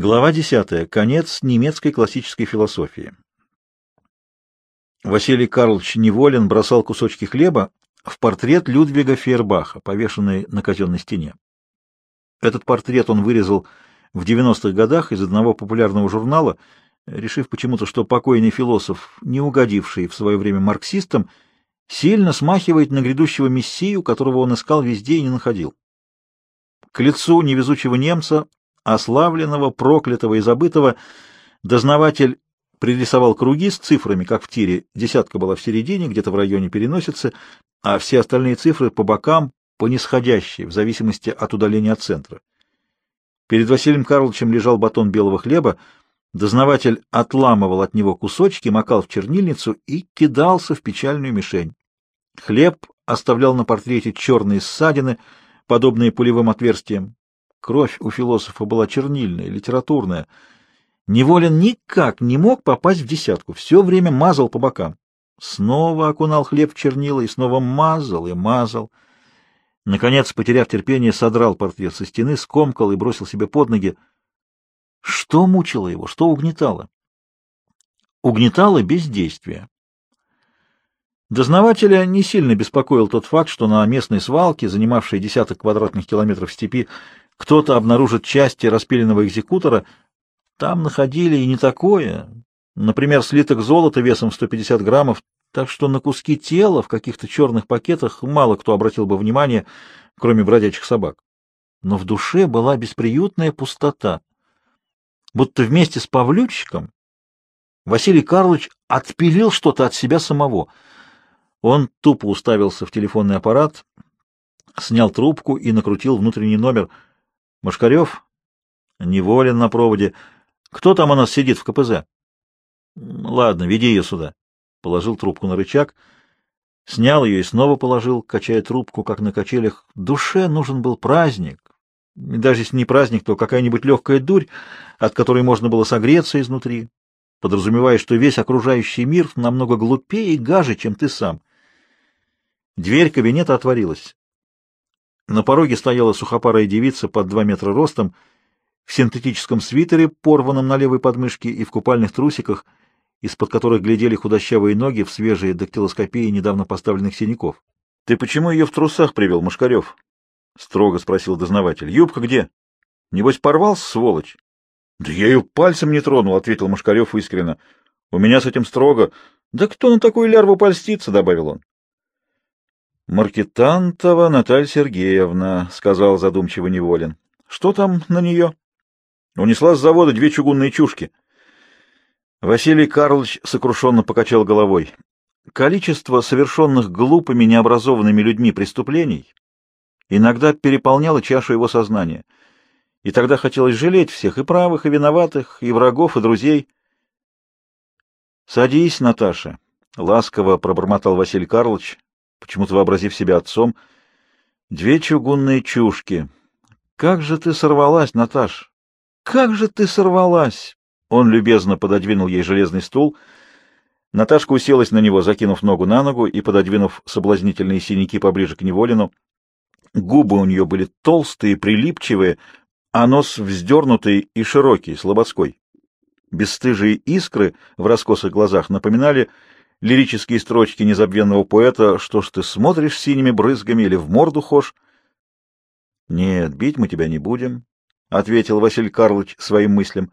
Глава 10. Конец немецкой классической философии. Василий Карлович Неволин бросал кусочки хлеба в портрет Людвига Фейербаха, повешенный на казенной стене. Этот портрет он вырезал в 90-х годах из одного популярного журнала, решив почему-то, что покойный философ, не угодивший в свое время марксистам, сильно смахивает на грядущего мессию, которого он искал везде и не находил. К лицу невезучего немца ославленного, проклятого и забытого, дознаватель пририсовал круги с цифрами, как в тире. Десятка была в середине, где-то в районе переносицы, а все остальные цифры по бокам, по нисходящей, в зависимости от удаления от центра. Перед Василием Карловичем лежал батон белого хлеба, дознаватель отламывал от него кусочки, макал в чернильницу и кидался в печальную мишень. Хлеб оставлял на портрете черные ссадины, подобные пулевым отверстиям. Кровь у философа была чернильная, литературная. Неволин никак не мог попасть в десятку, все время мазал по бокам. Снова окунал хлеб в чернила и снова мазал и мазал. Наконец, потеряв терпение, содрал портрет со стены, скомкал и бросил себе под ноги. Что мучило его, что угнетало? Угнетало бездействие. Дознавателя не сильно беспокоил тот факт, что на местной свалке, занимавшей десяток квадратных километров степи, кто-то обнаружит части распиленного экзекутора. Там находили и не такое. Например, слиток золота весом 150 граммов, так что на куски тела в каких-то черных пакетах мало кто обратил бы внимание, кроме бродячих собак. Но в душе была бесприютная пустота. Будто вместе с Павлючиком Василий Карлович отпилил что-то от себя самого. Он тупо уставился в телефонный аппарат, снял трубку и накрутил внутренний номер — Машкарев? Неволен на проводе. Кто там у нас сидит в КПЗ? Ладно, веди ее сюда. Положил трубку на рычаг, снял ее и снова положил, качая трубку, как на качелях. Душе нужен был праздник. даже если не праздник, то какая-нибудь легкая дурь, от которой можно было согреться изнутри, подразумевая, что весь окружающий мир намного глупее и гаже, чем ты сам. Дверь кабинета отворилась. На пороге стояла сухопарая девица под два метра ростом, в синтетическом свитере, порванном на левой подмышке, и в купальных трусиках, из-под которых глядели худощавые ноги в свежие дактилоскопии недавно поставленных синяков. — Ты почему ее в трусах привел, Машкарев? — строго спросил дознаватель. — Юбка где? Небось, порвался, сволочь? — Да я ее пальцем не тронул, — ответил Машкарев искренне. — У меня с этим строго. — Да кто на такую лярву польстится, — добавил он. Маркетантова Наталья Сергеевна, — сказал задумчиво Неволин. — Что там на нее? Унесла с завода две чугунные чушки. Василий Карлович сокрушенно покачал головой. Количество совершенных глупыми, необразованными людьми преступлений иногда переполняло чашу его сознания. И тогда хотелось жалеть всех, и правых, и виноватых, и врагов, и друзей. — Садись, Наташа, — ласково пробормотал Василий Карлович, почему-то вообразив себя отцом. Две чугунные чушки. Как же ты сорвалась, Наташ? Как же ты сорвалась? Он любезно пододвинул ей железный стул. Наташка уселась на него, закинув ногу на ногу и пододвинув соблазнительные синяки поближе к Неволину. Губы у нее были толстые, прилипчивые, а нос вздернутый и широкий, слободской. Бесстыжие искры в раскосых глазах напоминали лирические строчки незабвенного поэта «Что ж ты смотришь синими брызгами или в морду хошь?» «Нет, бить мы тебя не будем», — ответил Василий Карлович своим мыслям.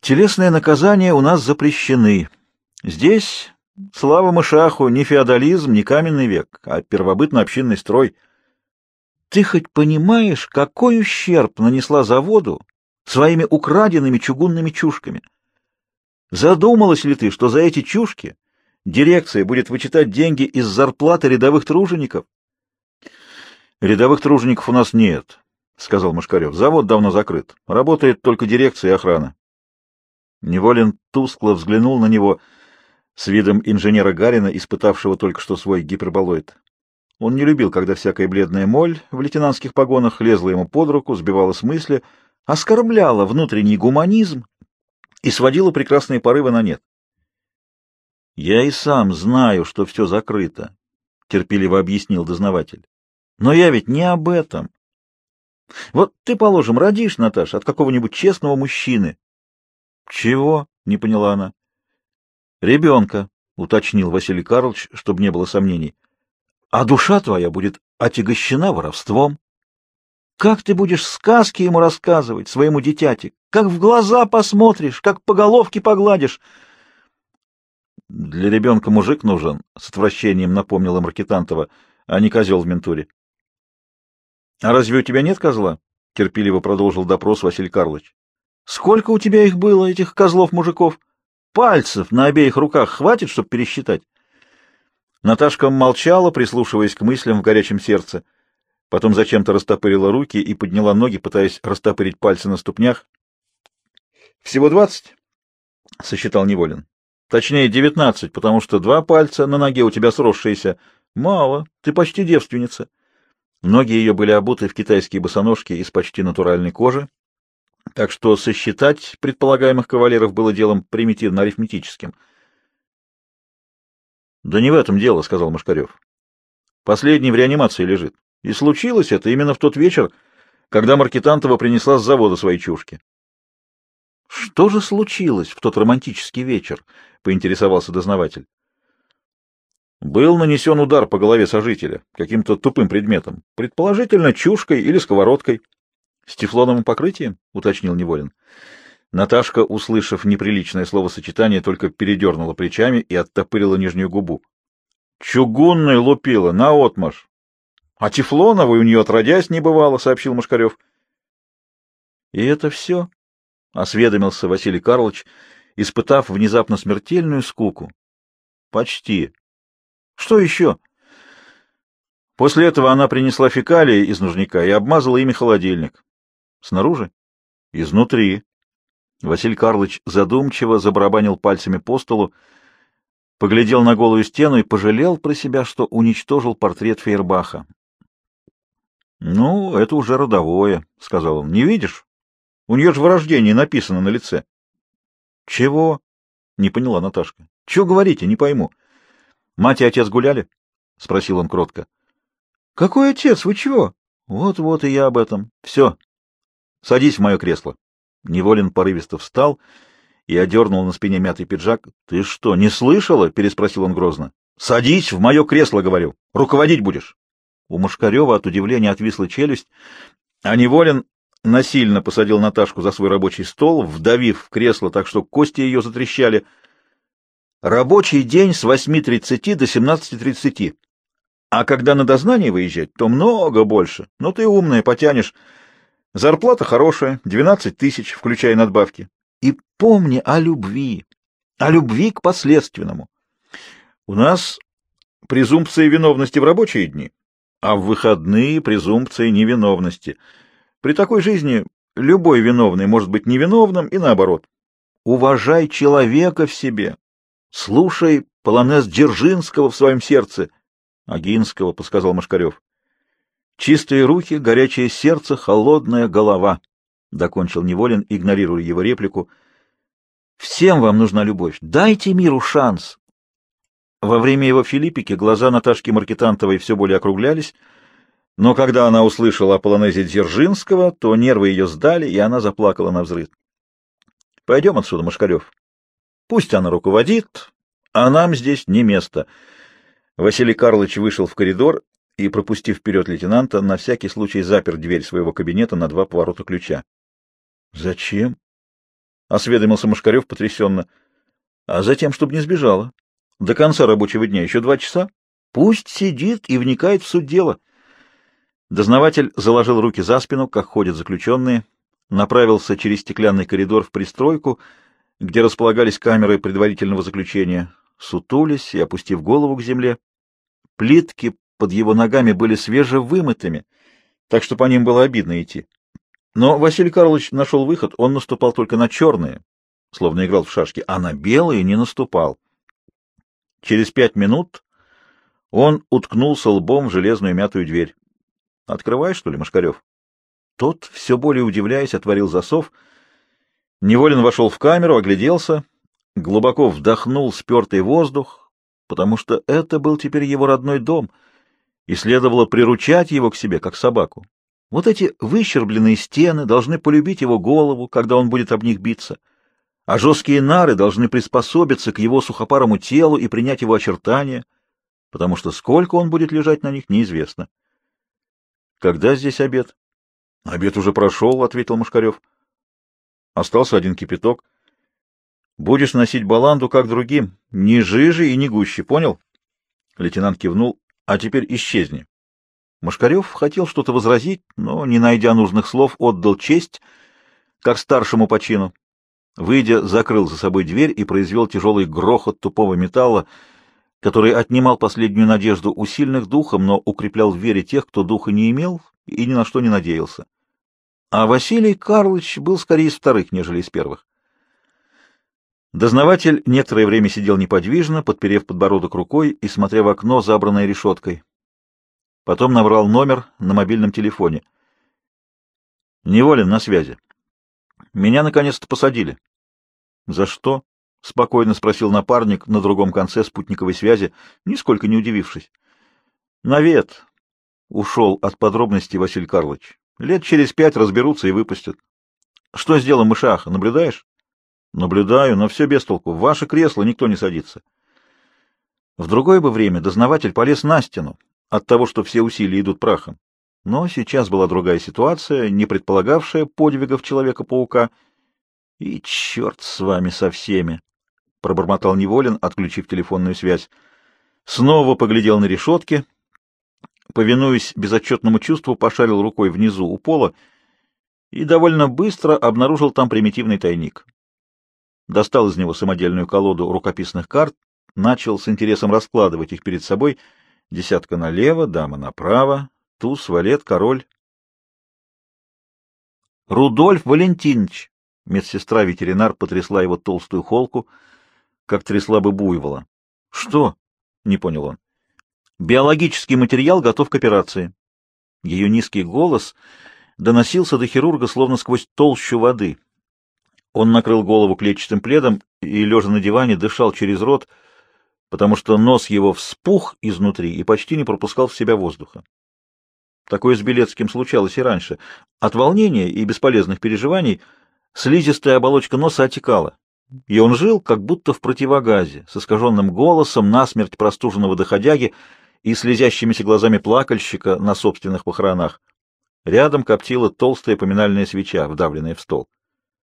«Телесные наказания у нас запрещены. Здесь, слава мышаху, не феодализм, не каменный век, а первобытно-общинный строй. Ты хоть понимаешь, какой ущерб нанесла заводу своими украденными чугунными чушками? Задумалась ли ты, что за эти чушки Дирекция будет вычитать деньги из зарплаты рядовых тружеников? Рядовых тружеников у нас нет, сказал Машкарев. Завод давно закрыт. Работает только дирекция и охрана. Неволин тускло взглянул на него с видом инженера Гарина, испытавшего только что свой гиперболоид. Он не любил, когда всякая бледная моль в лейтенантских погонах лезла ему под руку, сбивала с мысли, оскорбляла внутренний гуманизм и сводила прекрасные порывы на нет. Я и сам знаю, что все закрыто, терпеливо объяснил дознаватель. Но я ведь не об этом. Вот ты, положим, родишь, Наташа, от какого-нибудь честного мужчины. — Чего? — не поняла она. — Ребенка, — уточнил Василий Карлович, чтобы не было сомнений. — А душа твоя будет отягощена воровством. Как ты будешь сказки ему рассказывать, своему дитяти? Как в глаза посмотришь, как по головке погладишь? Для ребенка мужик нужен, — с отвращением напомнила Маркетантова, — а не козел в ментуре. — А разве у тебя нет козла? — терпеливо продолжил допрос Василий Карлович. — Сколько у тебя их было, этих козлов-мужиков? Пальцев на обеих руках хватит, чтобы пересчитать? Наташка молчала, прислушиваясь к мыслям в горячем сердце. — Потом зачем-то растопырила руки и подняла ноги, пытаясь растопырить пальцы на ступнях. «Всего двадцать?» — сосчитал Неволин. «Точнее, девятнадцать, потому что два пальца на ноге у тебя сросшиеся. Мало, ты почти девственница». Ноги ее были обуты в китайские босоножки из почти натуральной кожи, так что сосчитать предполагаемых кавалеров было делом примитивно-арифметическим. «Да не в этом дело», — сказал Машкарев. «Последний в реанимации лежит. И случилось это именно в тот вечер, когда Маркетантова принесла с завода свои чушки. — Что же случилось в тот романтический вечер? — поинтересовался дознаватель. Был нанесен удар по голове сожителя каким-то тупым предметом, предположительно чушкой или сковородкой. — С тефлоновым покрытием? — уточнил Неволин. Наташка, услышав неприличное словосочетание, только передернула плечами и оттопырила нижнюю губу. — Чугунной лупила, наотмашь! А Тефлоновой у нее отродясь не бывало, — сообщил Машкарев. — И это все? — осведомился Василий Карлович, испытав внезапно смертельную скуку. — Почти. — Что еще? После этого она принесла фекалии из нужника и обмазала ими холодильник. — Снаружи? — Изнутри. Василий Карлович задумчиво забарабанил пальцами по столу, поглядел на голую стену и пожалел про себя, что уничтожил портрет Фейербаха. — Ну, это уже родовое, — сказал он. — Не видишь? У нее же вырождение написано на лице. — Чего? — не поняла Наташка. — Чего говорите, не пойму. — Мать и отец гуляли? — спросил он кротко. — Какой отец? Вы чего? Вот-вот и я об этом. Все. Садись в мое кресло. Неволин порывисто встал и одернул на спине мятый пиджак. — Ты что, не слышала? — переспросил он грозно. — Садись в мое кресло, говорю. Руководить будешь. У Машкарева от удивления отвисла челюсть, а Неволин насильно посадил Наташку за свой рабочий стол, вдавив в кресло так, что кости ее затрещали. Рабочий день с 8.30 до 17.30. А когда на дознание выезжать, то много больше. Но ты умная, потянешь. Зарплата хорошая, 12 тысяч, включая надбавки. И помни о любви, о любви к последственному. У нас презумпция виновности в рабочие дни а в выходные презумпция невиновности. При такой жизни любой виновный может быть невиновным и наоборот. Уважай человека в себе. Слушай полонез Дзержинского в своем сердце. Агинского, — подсказал Машкарев. Чистые руки, горячее сердце, холодная голова, — докончил Неволин, игнорируя его реплику. Всем вам нужна любовь. Дайте миру шанс. Во время его филиппики глаза Наташки Маркетантовой все более округлялись, но когда она услышала о полонезе Дзержинского, то нервы ее сдали, и она заплакала на взрыв. — Пойдем отсюда, Машкарев. Пусть она руководит, а нам здесь не место. Василий Карлович вышел в коридор и, пропустив вперед лейтенанта, на всякий случай запер дверь своего кабинета на два поворота ключа. — Зачем? — осведомился Машкарев потрясенно. — А затем, чтобы не сбежала. До конца рабочего дня еще два часа. Пусть сидит и вникает в суть дела. Дознаватель заложил руки за спину, как ходят заключенные, направился через стеклянный коридор в пристройку, где располагались камеры предварительного заключения, сутулись и опустив голову к земле. Плитки под его ногами были свежевымытыми, так что по ним было обидно идти. Но Василий Карлович нашел выход, он наступал только на черные, словно играл в шашки, а на белые не наступал. Через пять минут он уткнулся лбом в железную мятую дверь. — Открывай, что ли, Машкарев? Тот, все более удивляясь, отворил засов. Неволин вошел в камеру, огляделся, глубоко вдохнул спертый воздух, потому что это был теперь его родной дом, и следовало приручать его к себе, как собаку. Вот эти выщербленные стены должны полюбить его голову, когда он будет об них биться, а жесткие нары должны приспособиться к его сухопарому телу и принять его очертания, потому что сколько он будет лежать на них, неизвестно. — Когда здесь обед? — Обед уже прошел, — ответил Машкарев. Остался один кипяток. — Будешь носить баланду, как другим, ни жиже и ни гуще, понял? Лейтенант кивнул. — А теперь исчезни. Машкарев хотел что-то возразить, но, не найдя нужных слов, отдал честь, как старшему по чину. Выйдя, закрыл за собой дверь и произвел тяжелый грохот тупого металла, который отнимал последнюю надежду у сильных духом, но укреплял в вере тех, кто духа не имел и ни на что не надеялся. А Василий Карлович был скорее из вторых, нежели из первых. Дознаватель некоторое время сидел неподвижно, подперев подбородок рукой и смотря в окно, забранное решеткой. Потом набрал номер на мобильном телефоне. «Неволен на связи. Меня наконец-то посадили». «За что?» — спокойно спросил напарник на другом конце спутниковой связи, нисколько не удивившись. «Навет», — ушел от подробностей Василий Карлович. «Лет через пять разберутся и выпустят». «Что с делом Мышаха, наблюдаешь?» «Наблюдаю, но все без толку. В ваше кресло никто не садится». В другое бы время дознаватель полез на стену, от того, что все усилия идут прахом. Но сейчас была другая ситуация, не предполагавшая подвигов Человека-паука. И черт с вами со всеми! — пробормотал Неволин, отключив телефонную связь. Снова поглядел на решетки, повинуясь безотчетному чувству, пошарил рукой внизу у пола и довольно быстро обнаружил там примитивный тайник. Достал из него самодельную колоду рукописных карт, начал с интересом раскладывать их перед собой — Десятка налево, дама направо, туз, валет, король. Рудольф Валентинович! Медсестра-ветеринар потрясла его толстую холку, как трясла бы буйвола. — Что? — не понял он. — Биологический материал готов к операции. Ее низкий голос доносился до хирурга словно сквозь толщу воды. Он накрыл голову клетчатым пледом и, лежа на диване, дышал через рот, — потому что нос его вспух изнутри и почти не пропускал в себя воздуха. Такое с Белецким случалось и раньше. От волнения и бесполезных переживаний слизистая оболочка носа отекала, и он жил как будто в противогазе, с искаженным голосом, насмерть простуженного доходяги и слезящимися глазами плакальщика на собственных похоронах. Рядом коптила толстая поминальная свеча, вдавленная в стол.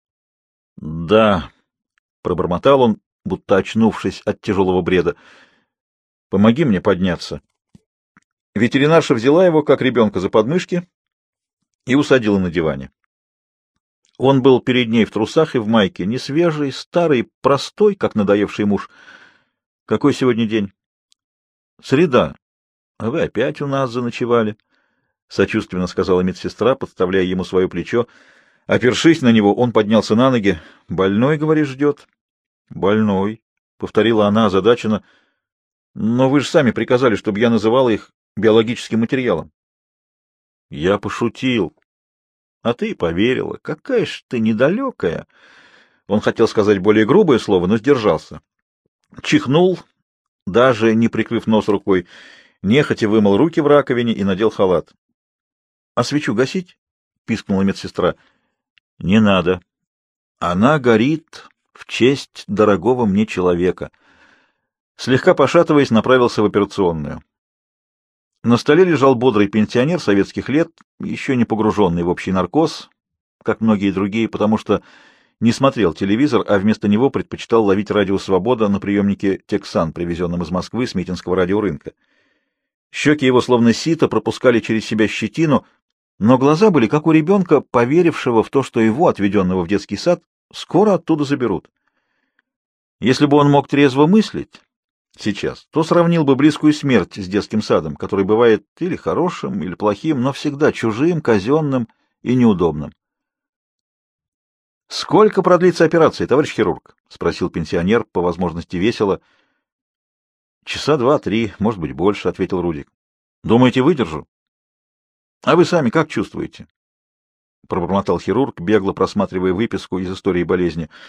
— Да, — пробормотал он, будто очнувшись от тяжелого бреда. «Помоги мне подняться». Ветеринарша взяла его, как ребенка, за подмышки и усадила на диване. Он был перед ней в трусах и в майке, не свежий, старый, простой, как надоевший муж. Какой сегодня день? Среда. А вы опять у нас заночевали, — сочувственно сказала медсестра, подставляя ему свое плечо. Опершись на него, он поднялся на ноги. Больной, говоришь, ждет. Больной, — повторила она озадаченно. — Но вы же сами приказали, чтобы я называла их биологическим материалом. Я пошутил. А ты поверила. Какая ж ты недалекая. Он хотел сказать более грубое слово, но сдержался. Чихнул, даже не прикрыв нос рукой, нехотя вымыл руки в раковине и надел халат. — А свечу гасить? — пискнула медсестра. — Не надо. Она горит, в честь дорогого мне человека. Слегка пошатываясь, направился в операционную. На столе лежал бодрый пенсионер советских лет, еще не погруженный в общий наркоз, как многие другие, потому что не смотрел телевизор, а вместо него предпочитал ловить радио «Свобода» на приемнике «Тексан», привезенном из Москвы с Митинского радиорынка. Щеки его словно сито пропускали через себя щетину, но глаза были как у ребенка, поверившего в то, что его, отведенного в детский сад, скоро оттуда заберут. Если бы он мог трезво мыслить сейчас, то сравнил бы близкую смерть с детским садом, который бывает или хорошим, или плохим, но всегда чужим, казенным и неудобным. «Сколько продлится операция, товарищ хирург?» — спросил пенсионер, по возможности весело. «Часа два-три, может быть, больше», — ответил Рудик. «Думаете, выдержу?» «А вы сами как чувствуете?» — пробормотал хирург, бегло просматривая выписку из истории болезни. —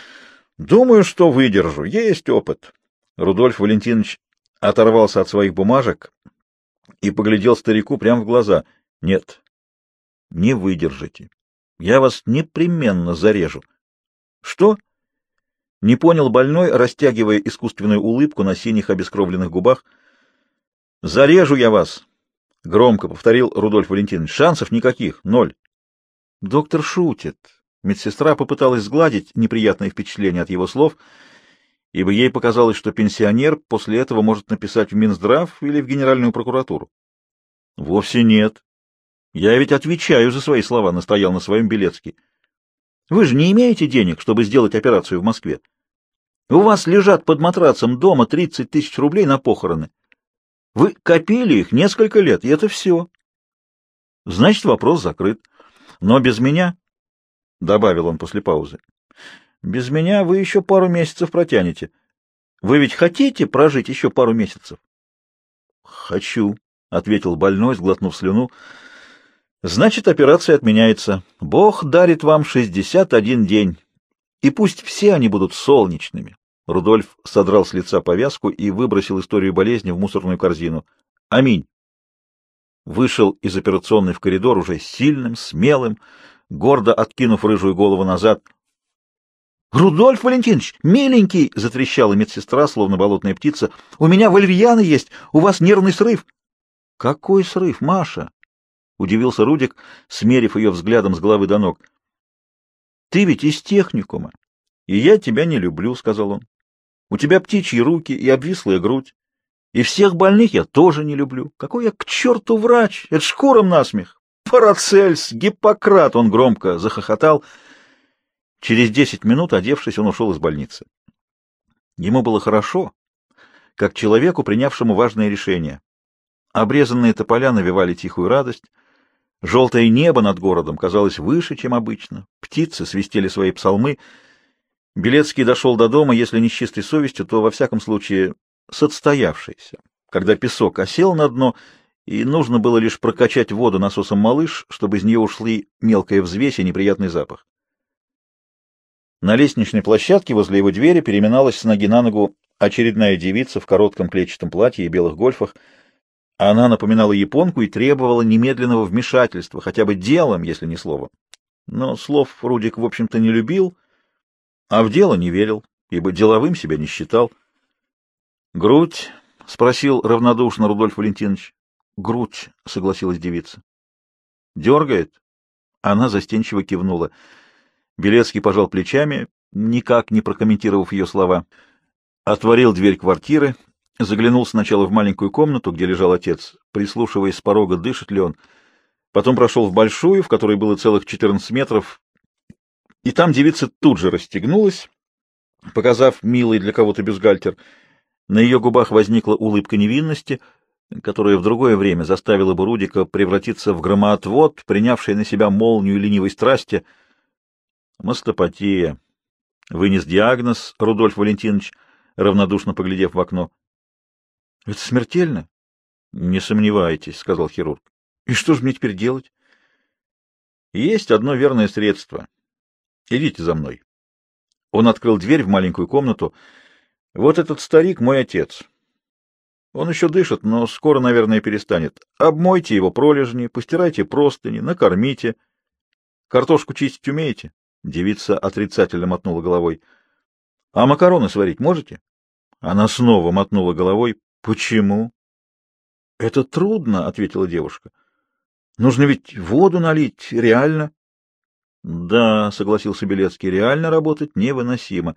Думаю, что выдержу. Есть опыт. Рудольф Валентинович оторвался от своих бумажек и поглядел старику прямо в глаза. — Нет. не выдержите. Я вас непременно зарежу. Что? Не понял больной, растягивая искусственную улыбку на синих обескровленных губах. Зарежу я вас, громко повторил Рудольф Валентинович. Шансов никаких, ноль. Доктор шутит. Медсестра попыталась сгладить неприятное впечатление от его слов, ибо ей показалось, что пенсионер после этого может написать в Минздрав или в Генеральную прокуратуру. Вовсе нет. Я ведь отвечаю за свои слова, настоял на своем Белецкий. Вы же не имеете денег, чтобы сделать операцию в Москве. У вас лежат под матрацем дома 30 тысяч рублей на похороны. Вы копили их несколько лет, и это все. Значит, вопрос закрыт. Но без меня, — добавил он после паузы, — без меня вы еще пару месяцев протянете. Вы ведь хотите прожить еще пару месяцев? — Хочу, — ответил больной, сглотнув слюну. — Значит, операция отменяется. Бог дарит вам шестьдесят один день. И пусть все они будут солнечными. Рудольф содрал с лица повязку и выбросил историю болезни в мусорную корзину. Аминь. Вышел из операционной в коридор уже сильным, смелым, гордо откинув рыжую голову назад. — Рудольф Валентинович, миленький! — затрещала медсестра, словно болотная птица. — У меня валерьяна есть, у вас нервный срыв. — Какой срыв, Маша? — удивился Рудик, смерив ее взглядом с головы до ног. — Ты ведь из техникума, и я тебя не люблю, — сказал он. — У тебя птичьи руки и обвислая грудь. И всех больных я тоже не люблю. Какой я к черту врач! Это шкуром насмех! Парацельс! Гиппократ! Он громко захохотал. Через десять минут, одевшись, он ушел из больницы. Ему было хорошо, как человеку, принявшему важное решение. Обрезанные тополя навевали тихую радость. Желтое небо над городом казалось выше, чем обычно. Птицы свистели свои псалмы. Белецкий дошел до дома, если не с чистой совестью, то, во всяком случае, с отстоявшейся, когда песок осел на дно, и нужно было лишь прокачать воду насосом малыш, чтобы из нее ушли мелкая взвесь и неприятный запах. На лестничной площадке возле его двери переминалась с ноги на ногу очередная девица в коротком клетчатом платье и белых гольфах. Она напоминала японку и требовала немедленного вмешательства, хотя бы делом, если не словом. Но слов Рудик, в общем-то, не любил, а в дело не верил, ибо деловым себя не считал. «Грудь?» — спросил равнодушно Рудольф Валентинович. «Грудь», — согласилась девица. «Дергает?» Она застенчиво кивнула. Белецкий пожал плечами, никак не прокомментировав ее слова. Отворил дверь квартиры, заглянул сначала в маленькую комнату, где лежал отец, прислушиваясь с порога, дышит ли он. Потом прошел в большую, в которой было целых четырнадцать метров, и там девица тут же расстегнулась, показав милый для кого-то бюстгальтер — на ее губах возникла улыбка невинности, которая в другое время заставила бы Рудика превратиться в громоотвод, принявший на себя молнию ленивой страсти. Мастопатия. Вынес диагноз Рудольф Валентинович, равнодушно поглядев в окно. — Это смертельно? — Не сомневайтесь, — сказал хирург. — И что же мне теперь делать? — Есть одно верное средство. Идите за мной. Он открыл дверь в маленькую комнату — вот этот старик мой отец. Он еще дышит, но скоро, наверное, перестанет. Обмойте его пролежни, постирайте простыни, накормите. Картошку чистить умеете? Девица отрицательно мотнула головой. А макароны сварить можете? Она снова мотнула головой. Почему? Это трудно, ответила девушка. Нужно ведь воду налить, реально. Да, согласился Белецкий, реально работать невыносимо.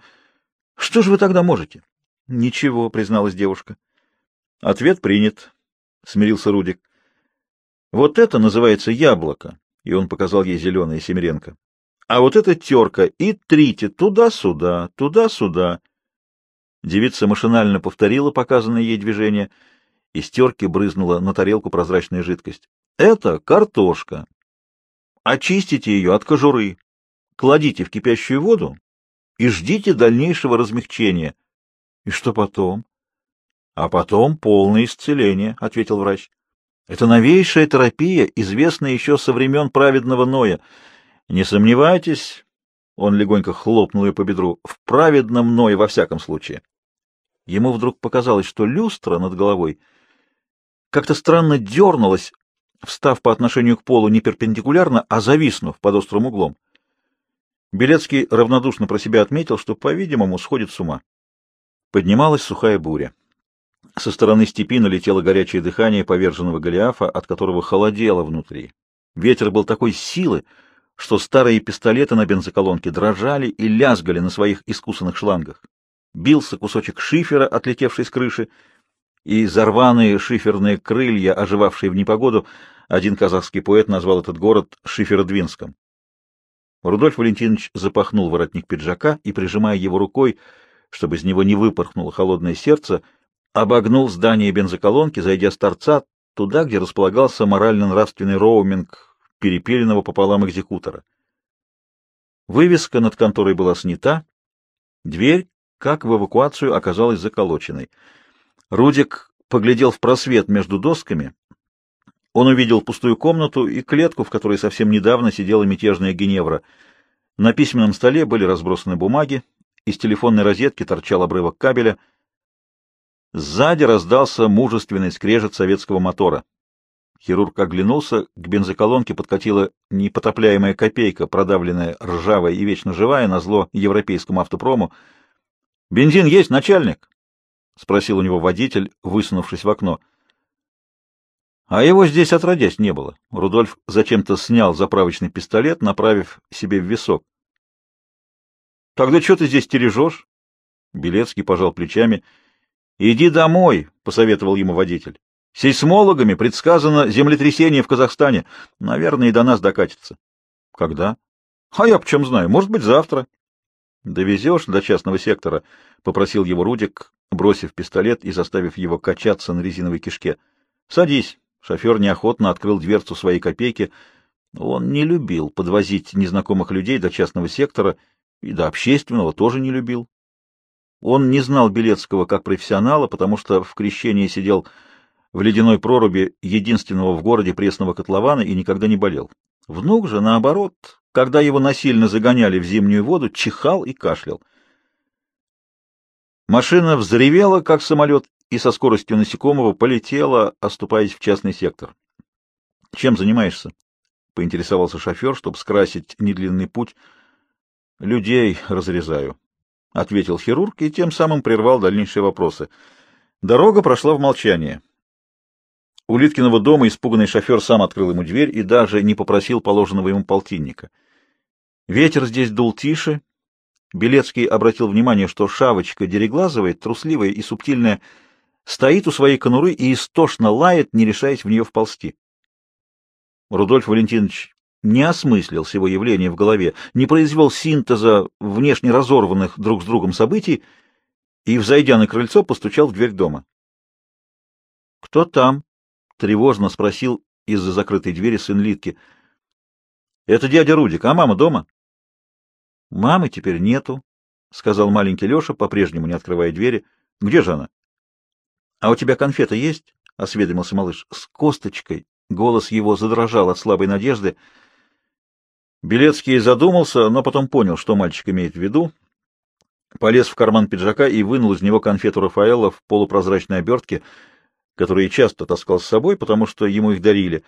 Что же вы тогда можете? — Ничего, — призналась девушка. — Ответ принят, — смирился Рудик. — Вот это называется яблоко, — и он показал ей зеленое семеренко. — А вот это терка, и трите туда-сюда, туда-сюда. Девица машинально повторила показанное ей движение, из терки брызнула на тарелку прозрачная жидкость. — Это картошка. Очистите ее от кожуры, кладите в кипящую воду и ждите дальнейшего размягчения. — И что потом? — А потом полное исцеление, — ответил врач. — Это новейшая терапия, известная еще со времен праведного Ноя. Не сомневайтесь, — он легонько хлопнул ее по бедру, — в праведном Ное во всяком случае. Ему вдруг показалось, что люстра над головой как-то странно дернулась, встав по отношению к полу не перпендикулярно, а зависнув под острым углом. Белецкий равнодушно про себя отметил, что, по-видимому, сходит с ума. Поднималась сухая буря. Со стороны степи налетело горячее дыхание поверженного Голиафа, от которого холодело внутри. Ветер был такой силы, что старые пистолеты на бензоколонке дрожали и лязгали на своих искусанных шлангах. Бился кусочек шифера, отлетевший с крыши, и зарваные шиферные крылья, оживавшие в непогоду, один казахский поэт назвал этот город Шиферодвинском. Рудольф Валентинович запахнул воротник пиджака и, прижимая его рукой, чтобы из него не выпорхнуло холодное сердце, обогнул здание бензоколонки, зайдя с торца туда, где располагался морально-нравственный роуминг перепеленного пополам экзекутора. Вывеска над конторой была снята, дверь, как в эвакуацию, оказалась заколоченной. Рудик поглядел в просвет между досками. Он увидел пустую комнату и клетку, в которой совсем недавно сидела мятежная Геневра. На письменном столе были разбросаны бумаги, из телефонной розетки торчал обрывок кабеля — Сзади раздался мужественный скрежет советского мотора. Хирург оглянулся, к бензоколонке подкатила непотопляемая копейка, продавленная, ржавая и вечно живая, на зло европейскому автопрому. — Бензин есть, начальник? — спросил у него водитель, высунувшись в окно. — А его здесь отродясь не было. Рудольф зачем-то снял заправочный пистолет, направив себе в висок. — Тогда что ты здесь стережешь? Белецкий пожал плечами — «Иди домой», — посоветовал ему водитель. «Сейсмологами предсказано землетрясение в Казахстане. Наверное, и до нас докатится». «Когда?» «А я почем знаю. Может быть, завтра». «Довезешь до частного сектора?» — попросил его Рудик, бросив пистолет и заставив его качаться на резиновой кишке. «Садись». Шофер неохотно открыл дверцу своей копейки. Он не любил подвозить незнакомых людей до частного сектора и до общественного тоже не любил. Он не знал Белецкого как профессионала, потому что в крещении сидел в ледяной проруби единственного в городе пресного котлована и никогда не болел. Внук же, наоборот, когда его насильно загоняли в зимнюю воду, чихал и кашлял. Машина взревела, как самолет, и со скоростью насекомого полетела, оступаясь в частный сектор. — Чем занимаешься? — поинтересовался шофер, чтобы скрасить недлинный путь. — Людей разрезаю. — ответил хирург и тем самым прервал дальнейшие вопросы. Дорога прошла в молчании. У Литкиного дома испуганный шофер сам открыл ему дверь и даже не попросил положенного ему полтинника. Ветер здесь дул тише. Белецкий обратил внимание, что шавочка дереглазовая, трусливая и субтильная, стоит у своей конуры и истошно лает, не решаясь в нее вползти. Рудольф Валентинович не осмыслил всего явления в голове, не произвел синтеза внешне разорванных друг с другом событий и, взойдя на крыльцо, постучал в дверь дома. — Кто там? — тревожно спросил из-за закрытой двери сын Литки. — Это дядя Рудик, а мама дома? — Мамы теперь нету, — сказал маленький Леша, по-прежнему не открывая двери. — Где же она? — А у тебя конфета есть? — осведомился малыш. — С косточкой. Голос его задрожал от слабой надежды. — Белецкий задумался, но потом понял, что мальчик имеет в виду, полез в карман пиджака и вынул из него конфету Рафаэла в полупрозрачной обертке, которые часто таскал с собой, потому что ему их дарили.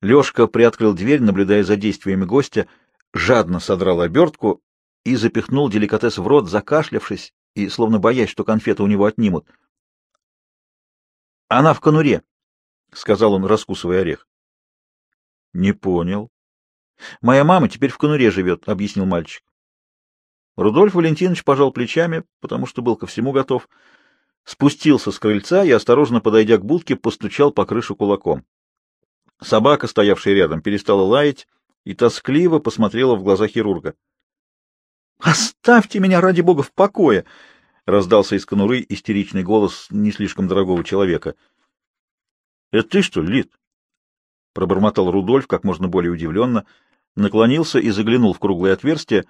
Лешка приоткрыл дверь, наблюдая за действиями гостя, жадно содрал обертку и запихнул деликатес в рот, закашлявшись и словно боясь, что конфеты у него отнимут. — Она в конуре, — сказал он, раскусывая орех. — Не понял, Моя мама теперь в конуре живет, — объяснил мальчик. Рудольф Валентинович пожал плечами, потому что был ко всему готов, спустился с крыльца и, осторожно подойдя к будке, постучал по крышу кулаком. Собака, стоявшая рядом, перестала лаять и тоскливо посмотрела в глаза хирурга. — Оставьте меня, ради бога, в покое! — раздался из конуры истеричный голос не слишком дорогого человека. — Это ты, что ли, Лид? — пробормотал Рудольф как можно более удивленно — наклонился и заглянул в круглое отверстие.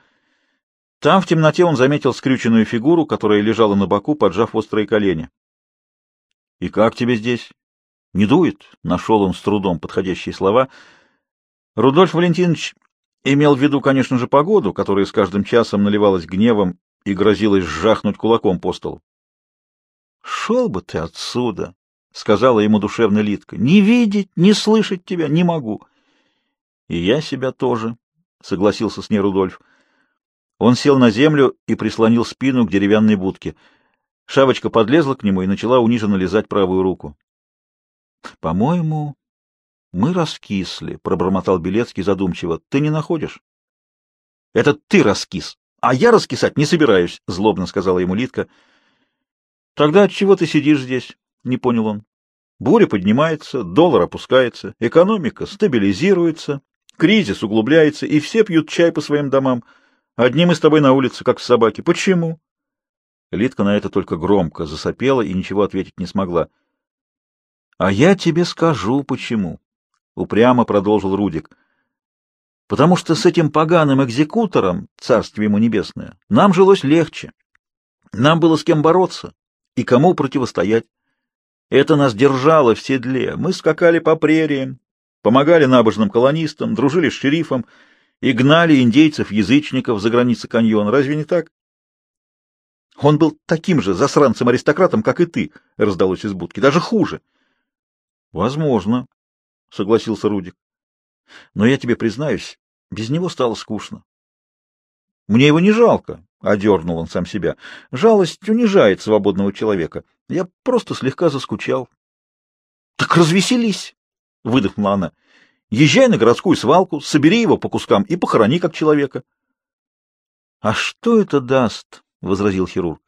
Там в темноте он заметил скрюченную фигуру, которая лежала на боку, поджав острые колени. — И как тебе здесь? — Не дует? — нашел он с трудом подходящие слова. Рудольф Валентинович имел в виду, конечно же, погоду, которая с каждым часом наливалась гневом и грозилась сжахнуть кулаком по столу. — Шел бы ты отсюда! — сказала ему душевно Литка. — Не видеть, не слышать тебя не могу. — И я себя тоже, — согласился с ней Рудольф. Он сел на землю и прислонил спину к деревянной будке. Шавочка подлезла к нему и начала униженно лизать правую руку. — По-моему, мы раскисли, — пробормотал Белецкий задумчиво. — Ты не находишь? — Это ты раскис, а я раскисать не собираюсь, — злобно сказала ему Литка. — Тогда отчего ты сидишь здесь? — не понял он. Буря поднимается, доллар опускается, экономика стабилизируется, кризис углубляется, и все пьют чай по своим домам. Одни мы с тобой на улице, как собаки. Почему? Литка на это только громко засопела и ничего ответить не смогла. — А я тебе скажу, почему, — упрямо продолжил Рудик. — Потому что с этим поганым экзекутором, царствие ему небесное, нам жилось легче. Нам было с кем бороться и кому противостоять. Это нас держало в седле. Мы скакали по прериям, помогали набожным колонистам, дружили с шерифом и гнали индейцев-язычников за границы каньона. Разве не так? Он был таким же засранцем-аристократом, как и ты, — раздалось из будки. Даже хуже. — Возможно, — согласился Рудик. — Но я тебе признаюсь, без него стало скучно. — Мне его не жалко, — одернул он сам себя. — Жалость унижает свободного человека. Я просто слегка заскучал. — Так развеселись, — выдохнула она. — Езжай на городскую свалку, собери его по кускам и похорони как человека. — А что это даст? — возразил хирург.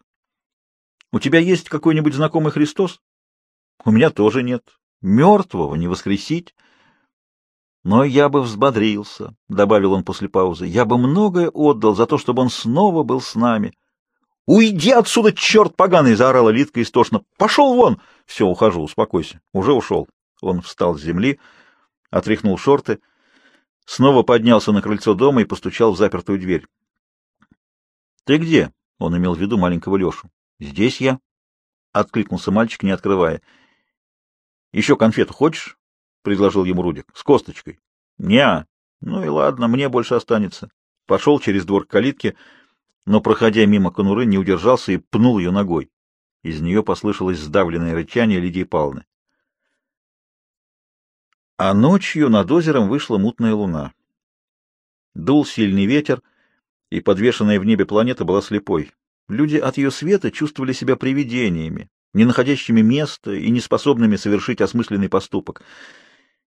— У тебя есть какой-нибудь знакомый Христос? — У меня тоже нет. Мертвого не воскресить. — Но я бы взбодрился, — добавил он после паузы. — Я бы многое отдал за то, чтобы он снова был с нами. — Уйди отсюда, черт поганый! — заорала Литка истошно. — Пошел вон! — Все, ухожу, успокойся. Уже ушел. Он встал с земли, отряхнул шорты, снова поднялся на крыльцо дома и постучал в запертую дверь. — Ты где? Он имел в виду маленького Лешу. «Здесь я», — откликнулся мальчик, не открывая. «Еще конфету хочешь?» — предложил ему Рудик. «С косточкой». «Не, ну и ладно, мне больше останется». Пошел через двор к калитке, но, проходя мимо конуры, не удержался и пнул ее ногой. Из нее послышалось сдавленное рычание Лидии Павловны. А ночью над озером вышла мутная луна. Дул сильный ветер, и подвешенная в небе планета была слепой. Люди от ее света чувствовали себя привидениями, не находящими места и не способными совершить осмысленный поступок.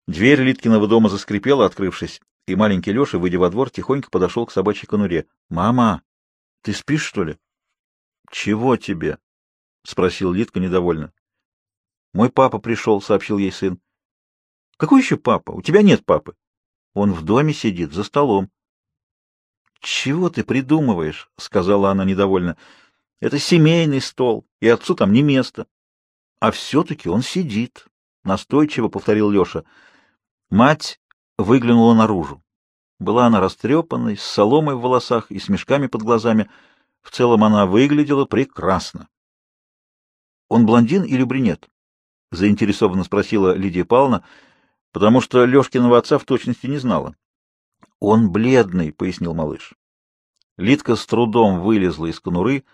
Дверь Литкиного дома заскрипела, открывшись, и маленький Леша, выйдя во двор, тихонько подошел к собачьей конуре. — Мама, ты спишь, что ли? — Чего тебе? — спросил Литка недовольно. — Мой папа пришел, — сообщил ей сын. — Какой еще папа? У тебя нет папы. Он в доме сидит, за столом. «Чего ты придумываешь?» — сказала она недовольно. «Это семейный стол, и отцу там не место». «А все-таки он сидит», — настойчиво повторил Леша. Мать выглянула наружу. Была она растрепанной, с соломой в волосах и с мешками под глазами. В целом она выглядела прекрасно. «Он блондин или брюнет?» — заинтересованно спросила Лидия Павловна, потому что Лешкиного отца в точности не знала. «Он бледный», — пояснил малыш. Лидка с трудом вылезла из конуры,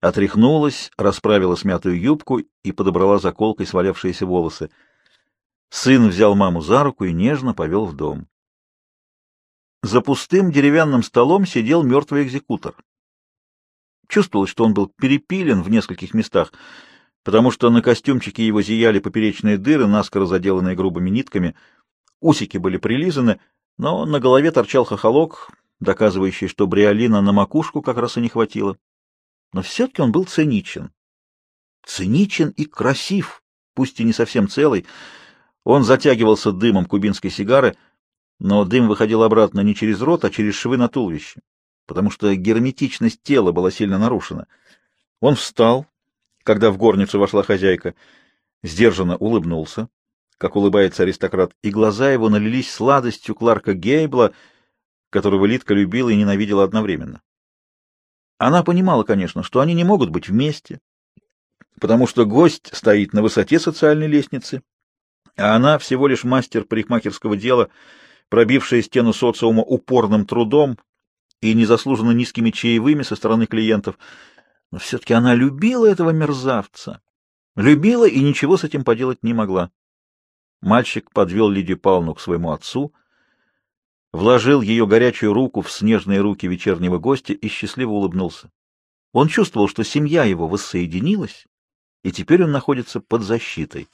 отряхнулась, расправила смятую юбку и подобрала заколкой свалявшиеся волосы. Сын взял маму за руку и нежно повел в дом. За пустым деревянным столом сидел мертвый экзекутор. Чувствовалось, что он был перепилен в нескольких местах, потому что на костюмчике его зияли поперечные дыры, наскоро заделанные грубыми нитками, усики были прилизаны, но на голове торчал хохолок, доказывающий, что бриолина на макушку как раз и не хватило. Но все-таки он был циничен. Циничен и красив, пусть и не совсем целый. Он затягивался дымом кубинской сигары, но дым выходил обратно не через рот, а через швы на туловище, потому что герметичность тела была сильно нарушена. Он встал, когда в горницу вошла хозяйка, сдержанно улыбнулся, как улыбается аристократ, и глаза его налились сладостью Кларка Гейбла, которого Литка любила и ненавидела одновременно. Она понимала, конечно, что они не могут быть вместе, потому что гость стоит на высоте социальной лестницы, а она всего лишь мастер парикмахерского дела, пробившая стену социума упорным трудом и незаслуженно низкими чаевыми со стороны клиентов. Но все-таки она любила этого мерзавца, Любила и ничего с этим поделать не могла. Мальчик подвел Лидию Павловну к своему отцу, вложил ее горячую руку в снежные руки вечернего гостя и счастливо улыбнулся. Он чувствовал, что семья его воссоединилась, и теперь он находится под защитой.